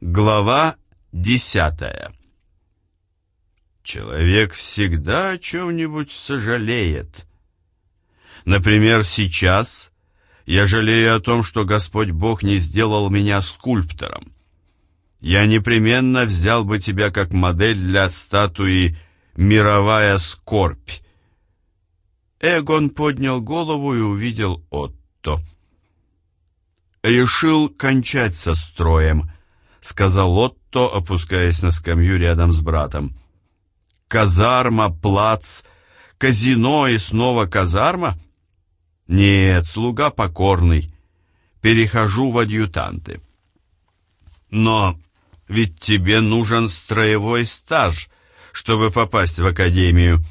Глава десятая Человек всегда о чем-нибудь сожалеет. Например, сейчас я жалею о том, что Господь Бог не сделал меня скульптором. Я непременно взял бы тебя как модель для статуи «Мировая скорбь». Эгон поднял голову и увидел Отто. «Решил кончать со строем», — сказал Отто, опускаясь на скамью рядом с братом. «Казарма, плац, казино и снова казарма? Нет, слуга покорный. Перехожу в адъютанты». «Но ведь тебе нужен строевой стаж, чтобы попасть в академию».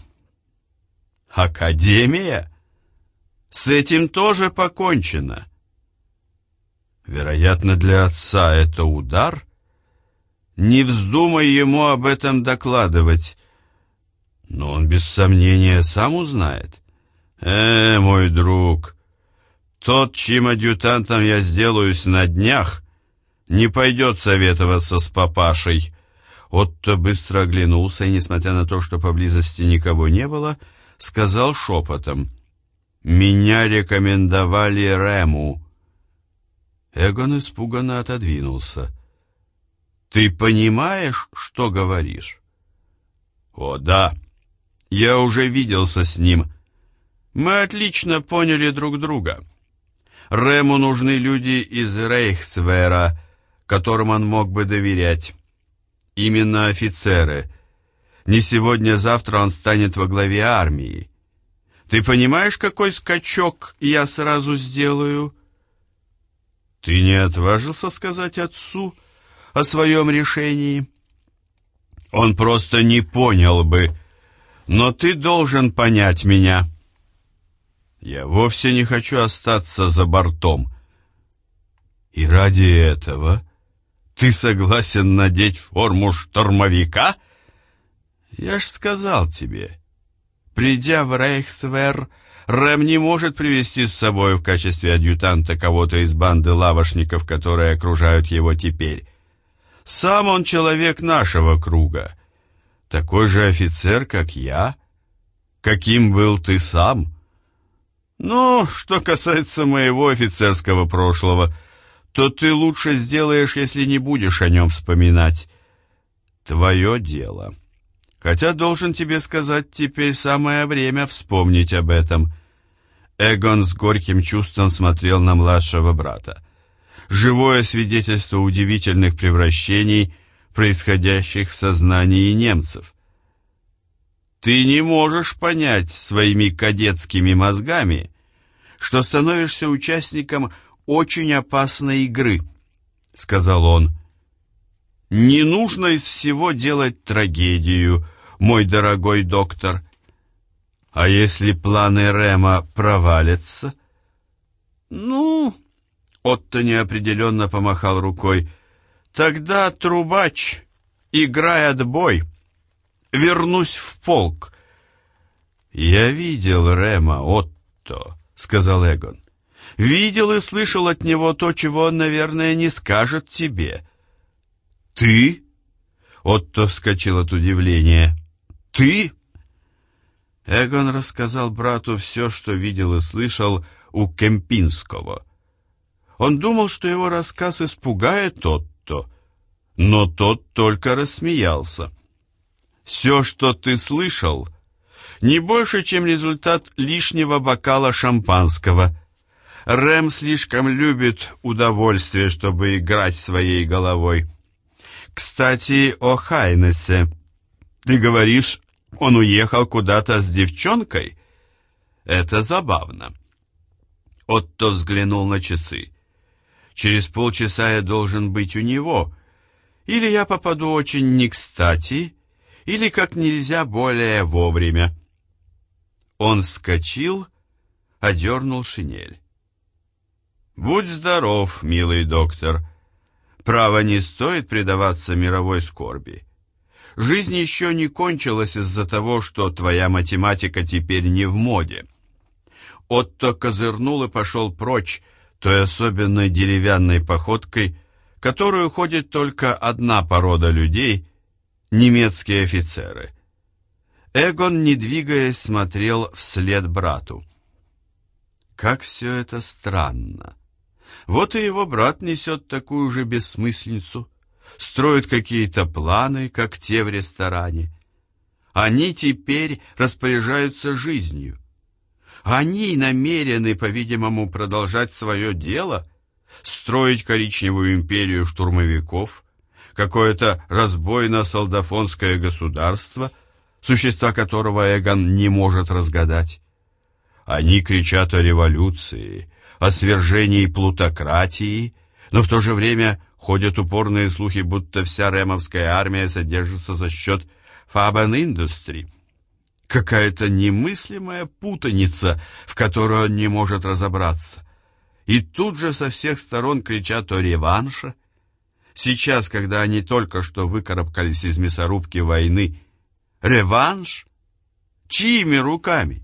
«Академия? С этим тоже покончено». Вероятно, для отца это удар. Не вздумай ему об этом докладывать. Но он без сомнения сам узнает. Э, мой друг, тот, чьим адъютантом я сделаюсь на днях, не пойдет советоваться с папашей. Отто быстро оглянулся и, несмотря на то, что поблизости никого не было, сказал шепотом. «Меня рекомендовали Рему». Эгон испуганно отодвинулся. «Ты понимаешь, что говоришь?» «О, да. Я уже виделся с ним. Мы отлично поняли друг друга. Рему нужны люди из Рейхсвера, которым он мог бы доверять. Именно офицеры. Не сегодня-завтра он станет во главе армии. Ты понимаешь, какой скачок я сразу сделаю?» Ты не отважился сказать отцу о своем решении? Он просто не понял бы, но ты должен понять меня. Я вовсе не хочу остаться за бортом. И ради этого ты согласен надеть форму штурмовика? Я ж сказал тебе, придя в Рейхсвер, Рэм не может привести с собой в качестве адъютанта кого-то из банды лавошников, которые окружают его теперь. Сам он человек нашего круга, такой же офицер, как я, каким был ты сам. Ну, что касается моего офицерского прошлого, то ты лучше сделаешь, если не будешь о нем вспоминать. Твое дело». Хотя, должен тебе сказать, теперь самое время вспомнить об этом. Эгон с горьким чувством смотрел на младшего брата. Живое свидетельство удивительных превращений, происходящих в сознании немцев. Ты не можешь понять своими кадетскими мозгами, что становишься участником очень опасной игры, сказал он. Не нужно из всего делать трагедию, мой дорогой доктор. А если планы Рема провалятся? Ну, Отто неопределенно помахал рукой. Тогда, трубач, играй отбой. Вернусь в полк. Я видел Рема, Отто, сказал Эгон. Видел и слышал от него то, чего он, наверное, не скажет тебе. Ты? Отто вскочил от удивления. Ты? Эгон рассказал брату все, что видел и слышал у Кемпинского. Он думал, что его рассказ испугает Отто, но тот только рассмеялся. «Все, что ты слышал, не больше, чем результат лишнего бокала шампанского. Рэм слишком любит удовольствие, чтобы играть своей головой. Кстати, о Хайнесе. Ты говоришь, он уехал куда-то с девчонкой? Это забавно. Отто взглянул на часы. Через полчаса я должен быть у него. Или я попаду очень не кстати, или как нельзя более вовремя. Он вскочил, одернул шинель. «Будь здоров, милый доктор. Право не стоит предаваться мировой скорби. Жизнь еще не кончилась из-за того, что твоя математика теперь не в моде. Отто козырнул и пошел прочь той особенной деревянной походкой, которую ходит только одна порода людей — немецкие офицеры. Эгон, не двигаясь, смотрел вслед брату. Как все это странно. Вот и его брат несет такую же бессмысленницу, строит какие-то планы, как те в ресторане. Они теперь распоряжаются жизнью. Они намерены, по-видимому, продолжать свое дело, строить коричневую империю штурмовиков, какое-то разбойно-солдафонское государство, существа которого Эгон не может разгадать. Они кричат о революции, о свержении плутократии, но в то же время ходят упорные слухи, будто вся ремовская армия содержится за счет Фабен Индустри. Какая-то немыслимая путаница, в которой он не может разобраться. И тут же со всех сторон кричат о реванше. Сейчас, когда они только что выкарабкались из мясорубки войны, реванш? Чьими руками?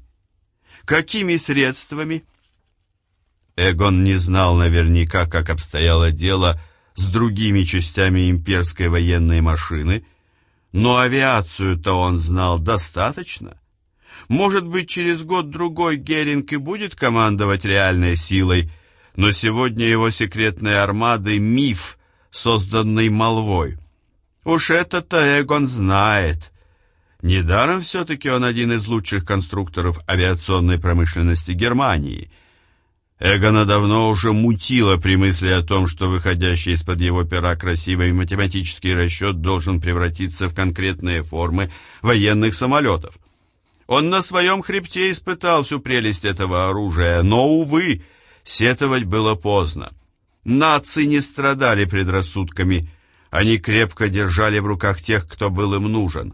Какими средствами? Эгон не знал наверняка, как обстояло дело с другими частями имперской военной машины, но авиацию-то он знал достаточно. Может быть, через год-другой Геринг и будет командовать реальной силой, но сегодня его секретные армады — миф, созданный молвой. Уж это-то Эгон знает. Недаром все-таки он один из лучших конструкторов авиационной промышленности Германии — Эгона давно уже мутило при мысли о том, что выходящий из-под его пера красивый математический расчет должен превратиться в конкретные формы военных самолетов. Он на своем хребте испытал всю прелесть этого оружия, но, увы, сетовать было поздно. Нации не страдали предрассудками, они крепко держали в руках тех, кто был им нужен.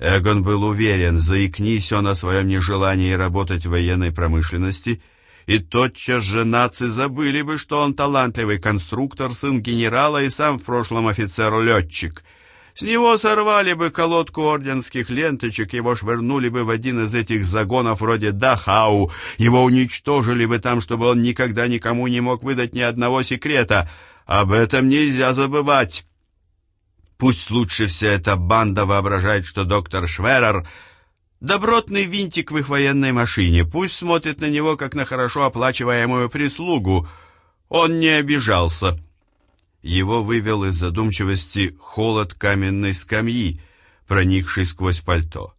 Эгон был уверен, заикнись он о своем нежелании работать в военной промышленности – и тотчас же нации забыли бы, что он талантливый конструктор, сын генерала и сам в прошлом офицер-летчик. С него сорвали бы колодку орденских ленточек, его швырнули бы в один из этих загонов вроде Дахау, его уничтожили бы там, чтобы он никогда никому не мог выдать ни одного секрета. Об этом нельзя забывать. Пусть лучше вся эта банда воображает, что доктор Шверер Добротный винтик в их военной машине. Пусть смотрит на него, как на хорошо оплачиваемую прислугу. Он не обижался. Его вывел из задумчивости холод каменной скамьи, проникший сквозь пальто.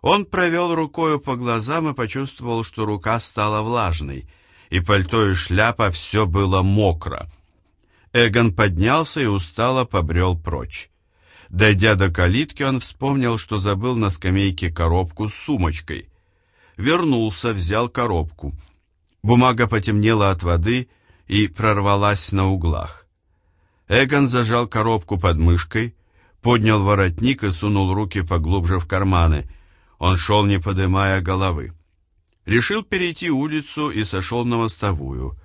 Он провел рукою по глазам и почувствовал, что рука стала влажной, и пальто и шляпа все было мокро. Эгон поднялся и устало побрел прочь. Дойдя до калитки, он вспомнил, что забыл на скамейке коробку с сумочкой. Вернулся, взял коробку. Бумага потемнела от воды и прорвалась на углах. Эгон зажал коробку под мышкой, поднял воротник и сунул руки поглубже в карманы. Он шел, не подымая головы. Решил перейти улицу и сошел на мостовую.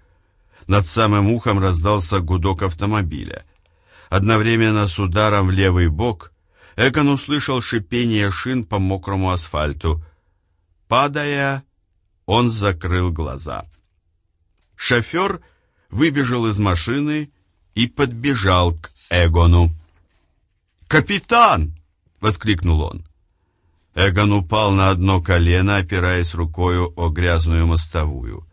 Над самым ухом раздался гудок автомобиля — Одновременно с ударом в левый бок Экон услышал шипение шин по мокрому асфальту. Падая, он закрыл глаза. Шофер выбежал из машины и подбежал к Эгону. «Капитан!» — воскликнул он. Эгон упал на одно колено, опираясь рукою о грязную мостовую.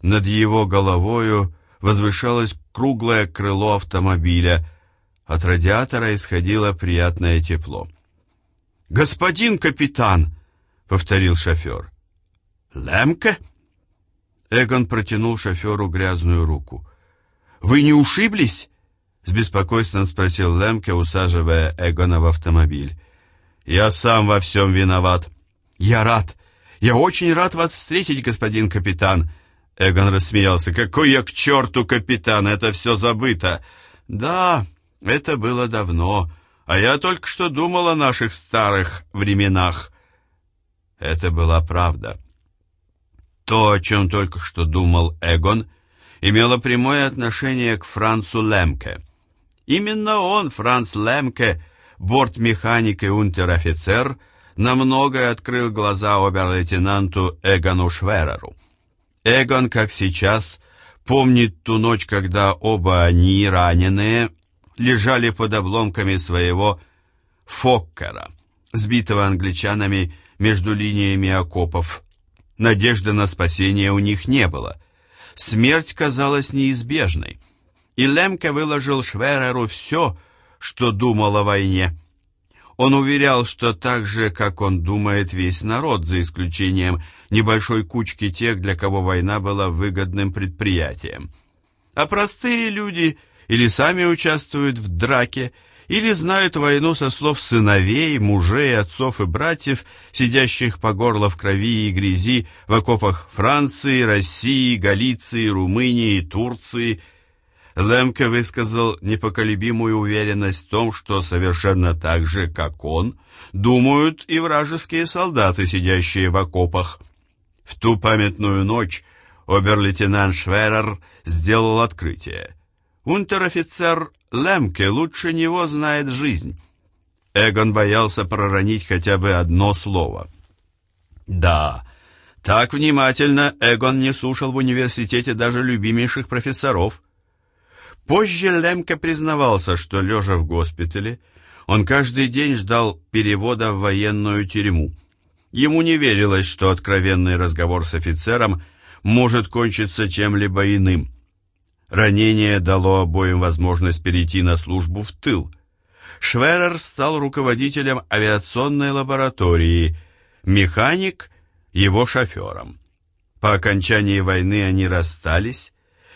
Над его головою возвышалось круглое крыло автомобиля, от радиатора исходило приятное тепло. «Господин капитан!» — повторил шофер. «Лемке?» Эгон протянул шоферу грязную руку. «Вы не ушиблись?» — с беспокойством спросил Лемке, усаживая Эгона в автомобиль. «Я сам во всем виноват». «Я рад. Я очень рад вас встретить, господин капитан». Эгон рассмеялся. «Какой я к черту капитан? Это все забыто». «Да, это было давно, а я только что думал о наших старых временах. Это была правда. То, о чем только что думал Эгон, имело прямое отношение к Францу Лемке. Именно он, Франц Лемке, бортмеханик и унтер-офицер, намного открыл глаза обер-лейтенанту Эгону Швереру. Эгон, как сейчас, Помнит ту ночь, когда оба они, раненые, лежали под обломками своего Фоккера, сбитого англичанами между линиями окопов. Надежды на спасение у них не было. Смерть казалась неизбежной, и Лемке выложил Швереру все, что думал о войне. Он уверял, что так же, как он думает весь народ, за исключением небольшой кучки тех, для кого война была выгодным предприятием. А простые люди или сами участвуют в драке, или знают войну со слов сыновей, мужей, отцов и братьев, сидящих по горло в крови и грязи в окопах Франции, России, Галиции, Румынии, Турции – Лемке высказал непоколебимую уверенность в том, что совершенно так же, как он, думают и вражеские солдаты, сидящие в окопах. В ту памятную ночь обер-лейтенант Шверер сделал открытие. Унтер-офицер Лемке лучше него знает жизнь. Эгон боялся проронить хотя бы одно слово. Да, так внимательно Эгон не слушал в университете даже любимейших профессоров – Позже Лемке признавался, что, лежа в госпитале, он каждый день ждал перевода в военную тюрьму. Ему не верилось, что откровенный разговор с офицером может кончиться чем-либо иным. Ранение дало обоим возможность перейти на службу в тыл. Шверер стал руководителем авиационной лаборатории, механик — его шофером. По окончании войны они расстались,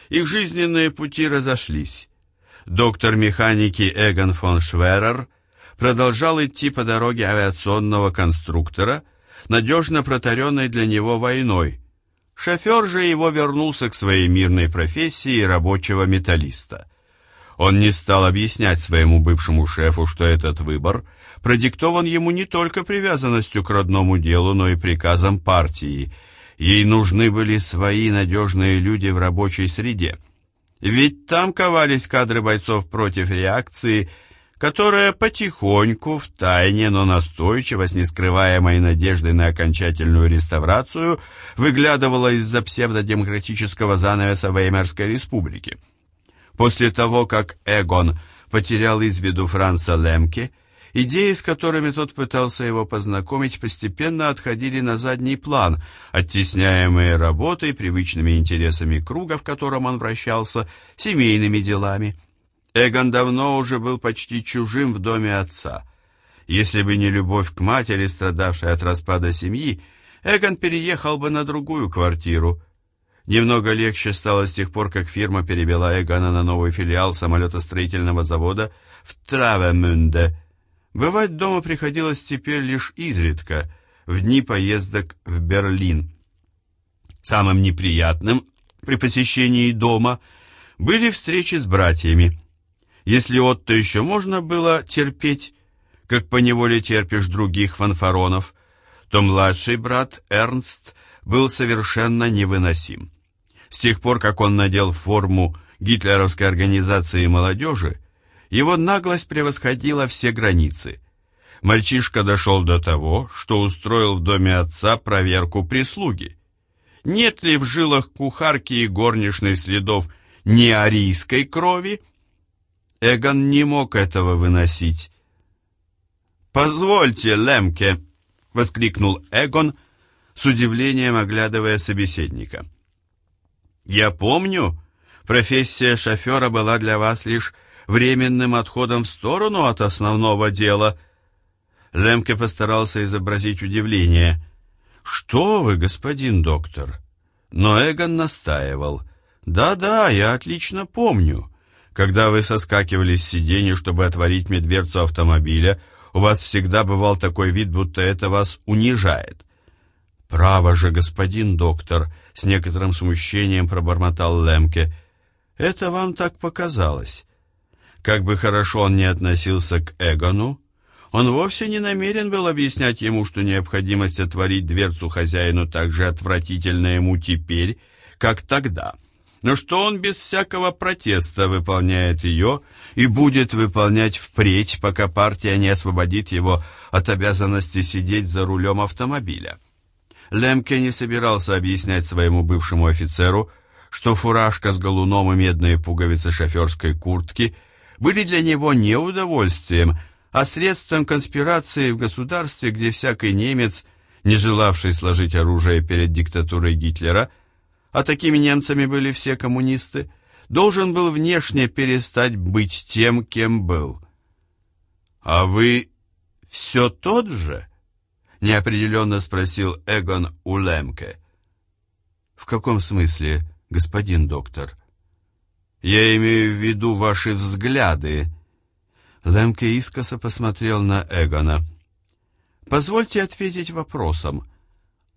их жизненные пути разошлись. Доктор механики Эгон фон Шверер продолжал идти по дороге авиационного конструктора, надежно протаренной для него войной. Шофер же его вернулся к своей мирной профессии рабочего металлиста. Он не стал объяснять своему бывшему шефу, что этот выбор продиктован ему не только привязанностью к родному делу, но и приказом партии – Ей нужны были свои надежные люди в рабочей среде. Ведь там ковались кадры бойцов против реакции, которая потихоньку, в тайне, но настойчиво, с нескрываемой надеждой на окончательную реставрацию, выглядывала из-за псевдодемократического занавеса Веймарской республики. После того, как Эгон потерял из виду Франца Лемке, Идеи, с которыми тот пытался его познакомить, постепенно отходили на задний план, оттесняемые работой, привычными интересами круга, в котором он вращался, семейными делами. Эгон давно уже был почти чужим в доме отца. Если бы не любовь к матери, страдавшей от распада семьи, Эгон переехал бы на другую квартиру. Немного легче стало с тех пор, как фирма перевела Эгона на новый филиал самолетостроительного завода в Травемюнде – Бывать дома приходилось теперь лишь изредка, в дни поездок в Берлин. Самым неприятным при посещении дома были встречи с братьями. Если Отто еще можно было терпеть, как поневоле терпишь других фанфаронов, то младший брат Эрнст был совершенно невыносим. С тех пор, как он надел форму гитлеровской организации молодежи, его наглость превосходила все границы. Мальчишка дошел до того, что устроил в доме отца проверку прислуги. Нет ли в жилах кухарки и горничной следов неарийской крови? Эгон не мог этого выносить. «Позвольте, Лемке!» — воскликнул Эгон, с удивлением оглядывая собеседника. «Я помню, профессия шофера была для вас лишь временным отходом в сторону от основного дела. Лемке постарался изобразить удивление. «Что вы, господин доктор?» Но Эгон настаивал. «Да-да, я отлично помню. Когда вы соскакивали с сиденья, чтобы отворить мне дверцу автомобиля, у вас всегда бывал такой вид, будто это вас унижает». «Право же, господин доктор», — с некоторым смущением пробормотал Лемке. «Это вам так показалось. Как бы хорошо он ни относился к Эгону, он вовсе не намерен был объяснять ему, что необходимость отворить дверцу хозяину так же отвратительна ему теперь, как тогда, но что он без всякого протеста выполняет ее и будет выполнять впредь, пока партия не освободит его от обязанности сидеть за рулем автомобиля. Лемке не собирался объяснять своему бывшему офицеру, что фуражка с галуном и медные пуговицы шоферской куртки были для него не удовольствием, а средством конспирации в государстве, где всякий немец, не желавший сложить оружие перед диктатурой Гитлера, а такими немцами были все коммунисты, должен был внешне перестать быть тем, кем был. «А вы все тот же?» — неопределенно спросил Эгон у Лемке. «В каком смысле?» господин доктор. Я имею в виду ваши взгляды. Лемке искоса посмотрел на Эгона. Позвольте ответить вопросом.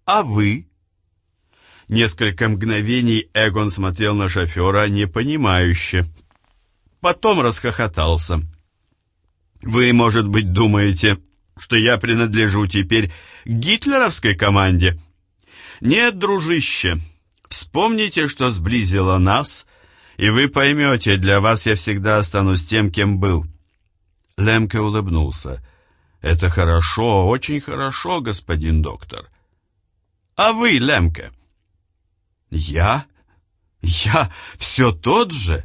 А вы? Несколько мгновений Эгон смотрел на шофера непонимающе. Потом расхохотался. Вы, может быть, думаете, что я принадлежу теперь гитлеровской команде? Нет, дружище, Вспомните, что сблизило нас, и вы поймете, для вас я всегда останусь тем, кем был». Лемке улыбнулся. «Это хорошо, очень хорошо, господин доктор». «А вы, Лемке?» «Я? Я все тот же?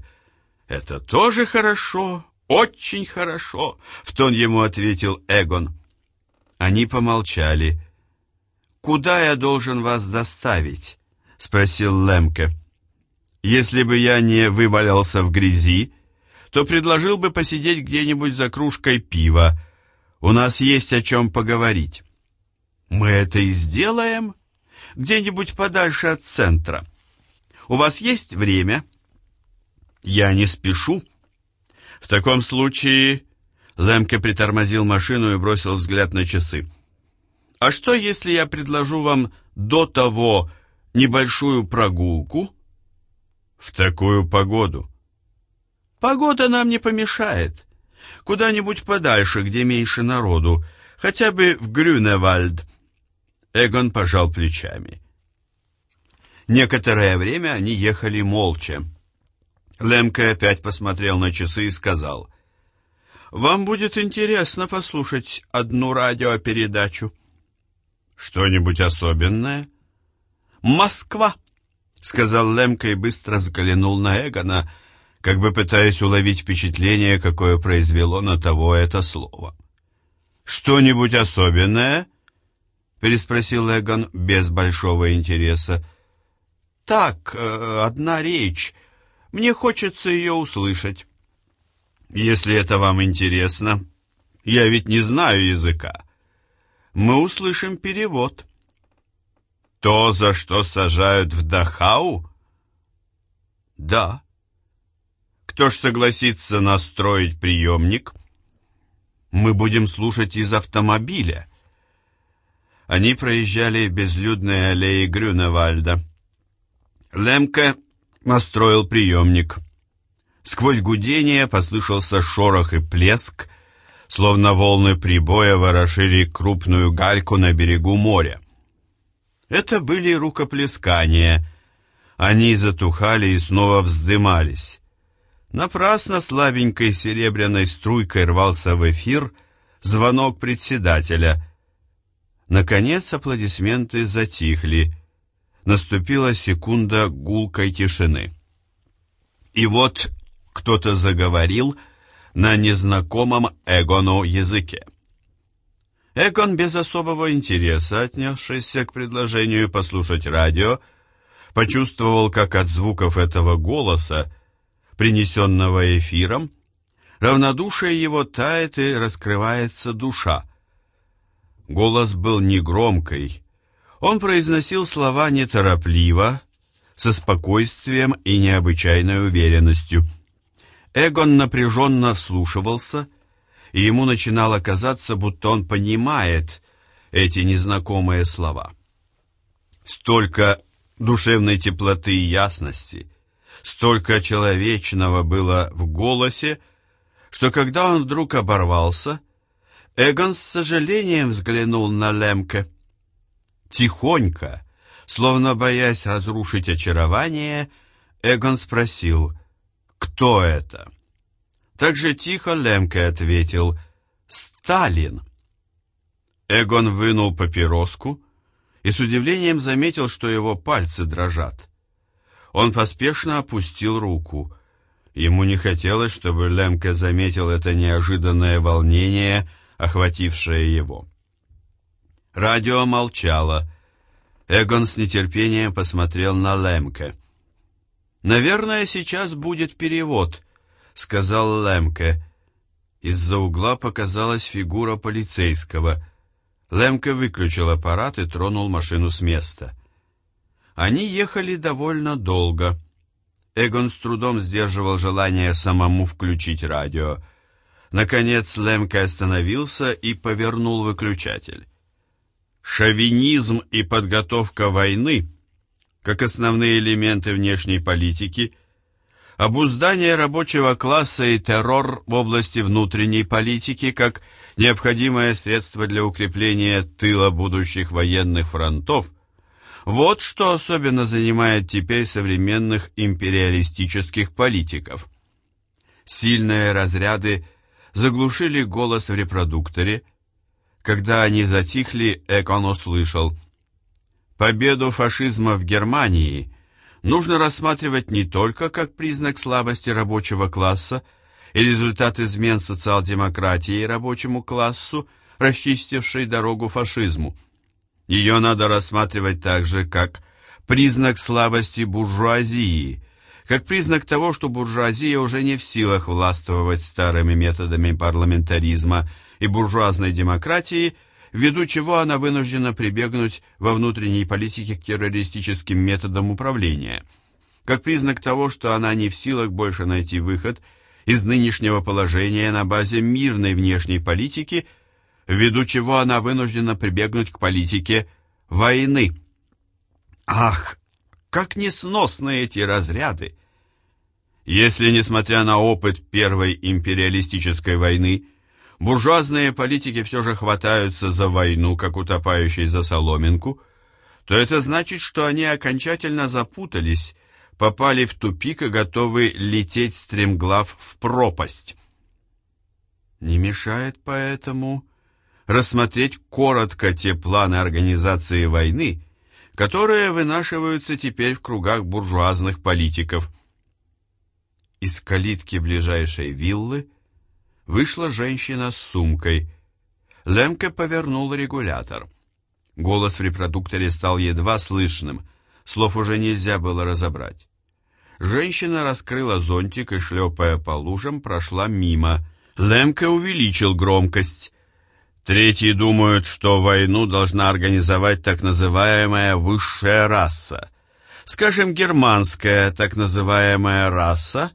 Это тоже хорошо, очень хорошо», — в тон ему ответил Эгон. Они помолчали. «Куда я должен вас доставить?» — спросил Лемке. «Если бы я не вывалялся в грязи, то предложил бы посидеть где-нибудь за кружкой пива. У нас есть о чем поговорить». «Мы это и сделаем. Где-нибудь подальше от центра. У вас есть время?» «Я не спешу». «В таком случае...» Лемке притормозил машину и бросил взгляд на часы. «А что, если я предложу вам до того, небольшую прогулку в такую погоду. Погода нам не помешает. Куда-нибудь подальше, где меньше народу, хотя бы в Грюневальд. Эгон пожал плечами. Некоторое время они ехали молча. Лемке опять посмотрел на часы и сказал, «Вам будет интересно послушать одну радиопередачу». «Что-нибудь особенное?» «Москва!» — сказал Лемка и быстро взглянул на Эгона, как бы пытаясь уловить впечатление, какое произвело на того это слово. «Что-нибудь особенное?» — переспросил Эгон без большого интереса. «Так, э, одна речь. Мне хочется ее услышать». «Если это вам интересно, я ведь не знаю языка. Мы услышим перевод». То, за что сажают в Дахау? Да. Кто ж согласится настроить приемник? Мы будем слушать из автомобиля. Они проезжали безлюдные аллеи Грюневальда. Лемке настроил приемник. Сквозь гудение послышался шорох и плеск, словно волны прибоя ворошили крупную гальку на берегу моря. Это были рукоплескания. Они затухали и снова вздымались. Напрасно слабенькой серебряной струйкой рвался в эфир звонок председателя. Наконец аплодисменты затихли. Наступила секунда гулкой тишины. И вот кто-то заговорил на незнакомом Эгону языке. Экон без особого интереса, отнесшийся к предложению послушать радио, почувствовал, как от звуков этого голоса, принесенного эфиром, равнодушие его тает и раскрывается душа. Голос был негромкий, он произносил слова неторопливо, со спокойствием и необычайной уверенностью. Эгон напряженно вслушивался и ему начинало казаться, будто он понимает эти незнакомые слова. Столько душевной теплоты и ясности, столько человечного было в голосе, что когда он вдруг оборвался, Эгон с сожалением взглянул на Лемке. Тихонько, словно боясь разрушить очарование, Эгон спросил, кто это? Так же тихо Лемке ответил «Сталин». Эгон вынул папироску и с удивлением заметил, что его пальцы дрожат. Он поспешно опустил руку. Ему не хотелось, чтобы Лемке заметил это неожиданное волнение, охватившее его. Радио молчало. Эгон с нетерпением посмотрел на Лемке. «Наверное, сейчас будет перевод», — сказал Лемке. Из-за угла показалась фигура полицейского. Лемке выключил аппарат и тронул машину с места. Они ехали довольно долго. Эгон с трудом сдерживал желание самому включить радио. Наконец Лемке остановился и повернул выключатель. Шовинизм и подготовка войны, как основные элементы внешней политики, обуздание рабочего класса и террор в области внутренней политики, как необходимое средство для укрепления тыла будущих военных фронтов – вот что особенно занимает теперь современных империалистических политиков. Сильные разряды заглушили голос в репродукторе. Когда они затихли, Экон услышал. Победу фашизма в Германии нужно рассматривать не только как признак слабости рабочего класса и результат измен социал-демократии рабочему классу, расчистившей дорогу фашизму. Ее надо рассматривать также как признак слабости буржуазии, как признак того, что буржуазия уже не в силах властвовать старыми методами парламентаризма и буржуазной демократии, ввиду чего она вынуждена прибегнуть во внутренней политике к террористическим методам управления, как признак того, что она не в силах больше найти выход из нынешнего положения на базе мирной внешней политики – ввиду чего она вынуждена прибегнуть к политике войны. Ах, как несносны эти разряды! Если, несмотря на опыт Первой империалистической войны, буржуазные политики все же хватаются за войну, как утопающий за соломинку, то это значит, что они окончательно запутались, попали в тупик и готовы лететь стремглав в пропасть. Не мешает поэтому рассмотреть коротко те планы организации войны, которые вынашиваются теперь в кругах буржуазных политиков. Из калитки ближайшей виллы вышла женщина с сумкой. Лемке повернул регулятор. Голос в репродукторе стал едва слышным, слов уже нельзя было разобрать. Женщина раскрыла зонтик и, шлепая по лужам, прошла мимо. Лемке увеличил громкость. Третьи думают, что войну должна организовать так называемая высшая раса. Скажем, германская так называемая раса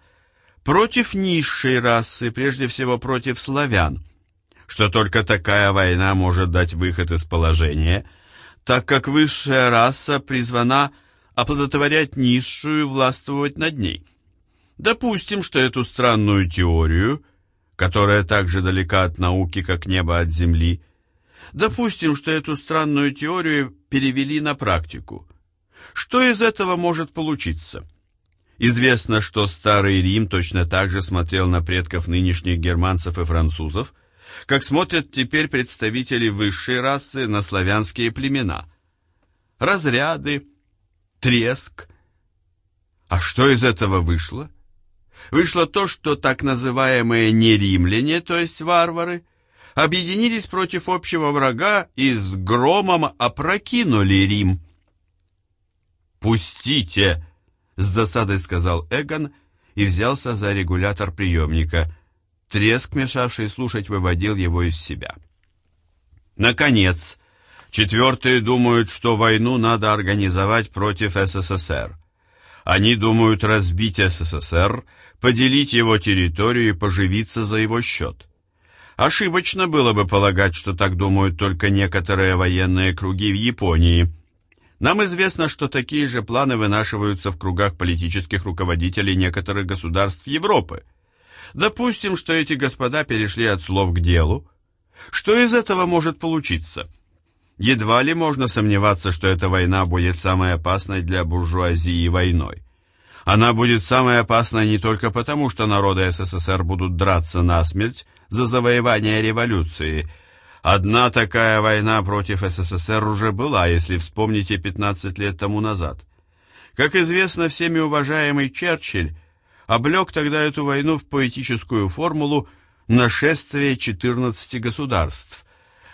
против низшей расы, прежде всего против славян, что только такая война может дать выход из положения, так как высшая раса призвана оплодотворять низшую и властвовать над ней. Допустим, что эту странную теорию – которая так же далека от науки, как небо от земли. Допустим, что эту странную теорию перевели на практику. Что из этого может получиться? Известно, что Старый Рим точно так же смотрел на предков нынешних германцев и французов, как смотрят теперь представители высшей расы на славянские племена. Разряды, треск. А что из этого вышло? Вышло то, что так называемые неримляне, то есть варвары, объединились против общего врага и с громом опрокинули Рим. «Пустите!» — с досадой сказал Эгон и взялся за регулятор приемника. Треск, мешавший слушать, выводил его из себя. Наконец, четвертые думают, что войну надо организовать против СССР. Они думают разбить СССР поделить его территорию и поживиться за его счет. Ошибочно было бы полагать, что так думают только некоторые военные круги в Японии. Нам известно, что такие же планы вынашиваются в кругах политических руководителей некоторых государств Европы. Допустим, что эти господа перешли от слов к делу. Что из этого может получиться? Едва ли можно сомневаться, что эта война будет самой опасной для буржуазии войной. Она будет самой опасной не только потому, что народы СССР будут драться насмерть за завоевание революции. Одна такая война против СССР уже была, если вспомните 15 лет тому назад. Как известно, всеми уважаемый Черчилль облег тогда эту войну в поэтическую формулу «нашествие 14 государств».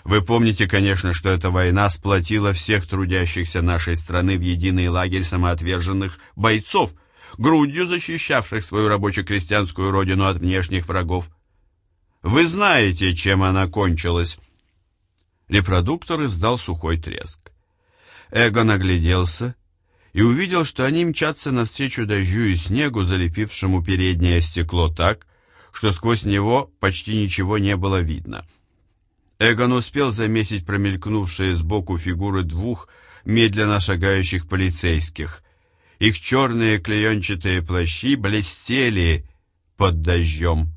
Вы помните, конечно, что эта война сплотила всех трудящихся нашей страны в единый лагерь самоотверженных бойцов, грудью защищавших свою рабоче-крестьянскую родину от внешних врагов. Вы знаете, чем она кончилась. Репродуктор издал сухой треск. Эго нагляделся и увидел, что они мчатся навстречу дождю и снегу, залепившему переднее стекло так, что сквозь него почти ничего не было видно. Эгон успел заметить промелькнувшие сбоку фигуры двух медленно шагающих полицейских. Их черные клеенчатые плащи блестели под дождем.